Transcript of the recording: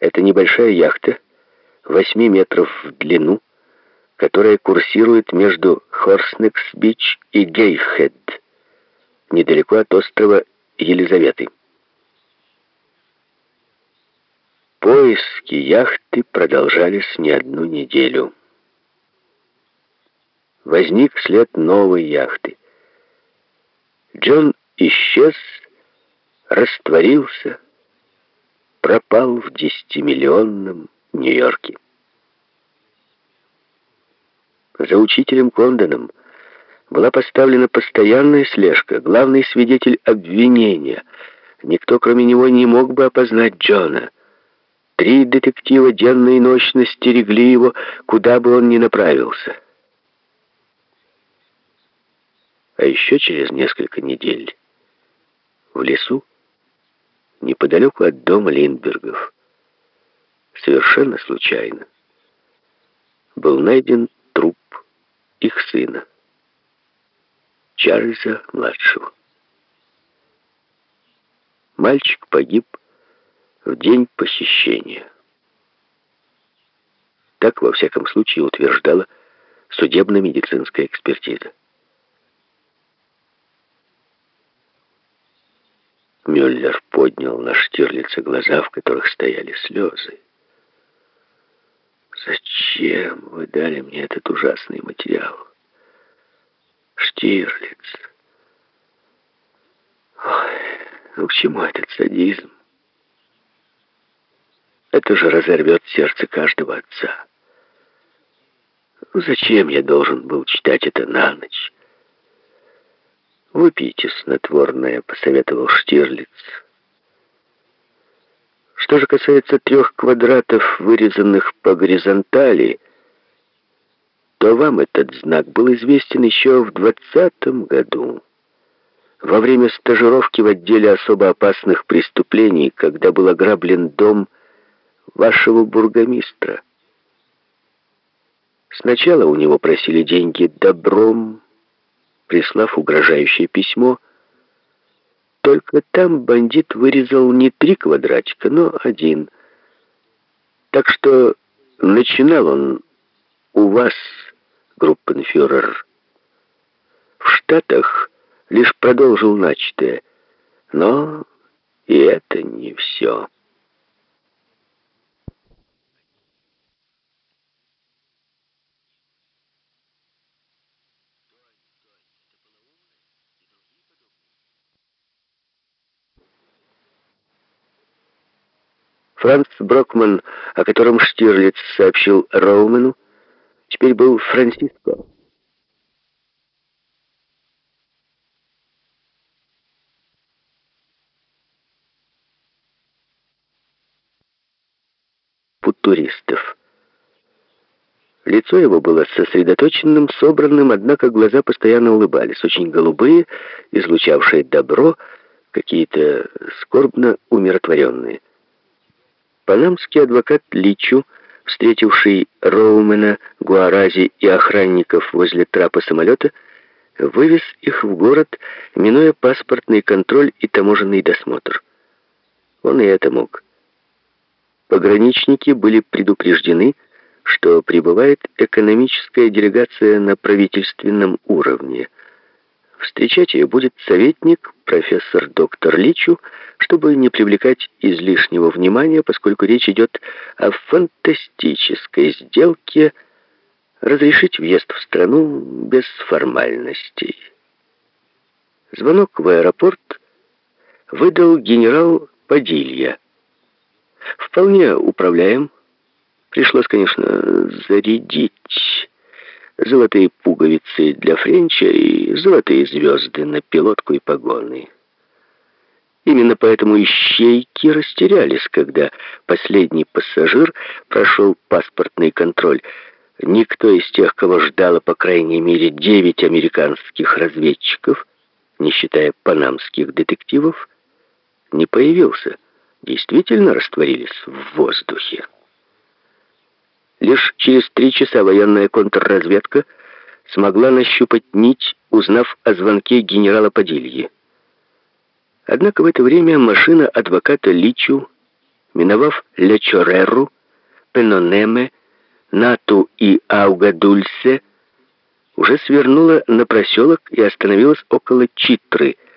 Это небольшая яхта, 8 метров в длину, которая курсирует между Хорснекс-Бич и Гейхед, недалеко от острова Елизаветы. Поиски яхты продолжались не одну неделю. Возник след новой яхты. Джон исчез, растворился, пропал в десятимиллионном Нью-Йорке. За учителем Кондоном была поставлена постоянная слежка, главный свидетель обвинения. Никто, кроме него, не мог бы опознать Джона. Три детектива денно и ночно стерегли его, куда бы он ни направился. А еще через несколько недель в лесу, неподалеку от дома Линдбергов, совершенно случайно, был найден труп их сына, Чарльза-младшего. Мальчик погиб в день посещения. Так, во всяком случае, утверждала судебно-медицинская экспертиза. Мюллер поднял на Штирлица глаза, в которых стояли слезы. «Зачем вы дали мне этот ужасный материал? Штирлиц! Ой, ну к чему этот садизм? Это же разорвет сердце каждого отца. Ну, зачем я должен был читать это на ночь? Выпейте снотворное, посоветовал Штирлиц. Что же касается трех квадратов, вырезанных по горизонтали, то вам этот знак был известен еще в двадцатом году, во время стажировки в отделе особо опасных преступлений, когда был ограблен дом вашего бургомистра. Сначала у него просили деньги добром, прислав угрожающее письмо. Только там бандит вырезал не три квадратика, но один. Так что начинал он у вас, группенфюрер. В Штатах лишь продолжил начатое, но и это не все. Франц Брокман, о котором Штирлиц сообщил Роумену, теперь был Франциско. туристов. Лицо его было сосредоточенным, собранным, однако глаза постоянно улыбались, очень голубые, излучавшие добро, какие-то скорбно умиротворенные. Панамский адвокат Личу, встретивший Роумена, Гуарази и охранников возле трапа самолета, вывез их в город, минуя паспортный контроль и таможенный досмотр. Он и это мог. Пограничники были предупреждены, что прибывает экономическая делегация на правительственном уровне – Встречать ее будет советник, профессор доктор Личу, чтобы не привлекать излишнего внимания, поскольку речь идет о фантастической сделке разрешить въезд в страну без формальностей. Звонок в аэропорт выдал генерал Падилья. Вполне управляем. Пришлось, конечно, зарядить золотые пуговицы для Френча и золотые звезды на пилотку и погоны. Именно поэтому ищейки растерялись, когда последний пассажир прошел паспортный контроль. Никто из тех, кого ждало по крайней мере девять американских разведчиков, не считая панамских детективов, не появился. Действительно растворились в воздухе. Лишь через три часа военная контрразведка смогла нащупать нить, узнав о звонке генерала Падильи. Однако в это время машина адвоката Личу миновав Лечореру, Пенонеме, Нату и Аугадульсе, уже свернула на проселок и остановилась около Читры –